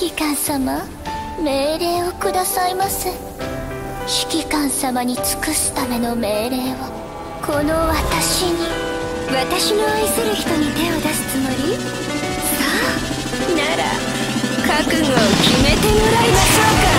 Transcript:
指揮官様命令をくださいませ指揮官様に尽くすための命令を。この私に私の愛する人に手を出すつもり？さあなら覚悟を決めてもらいましょうか。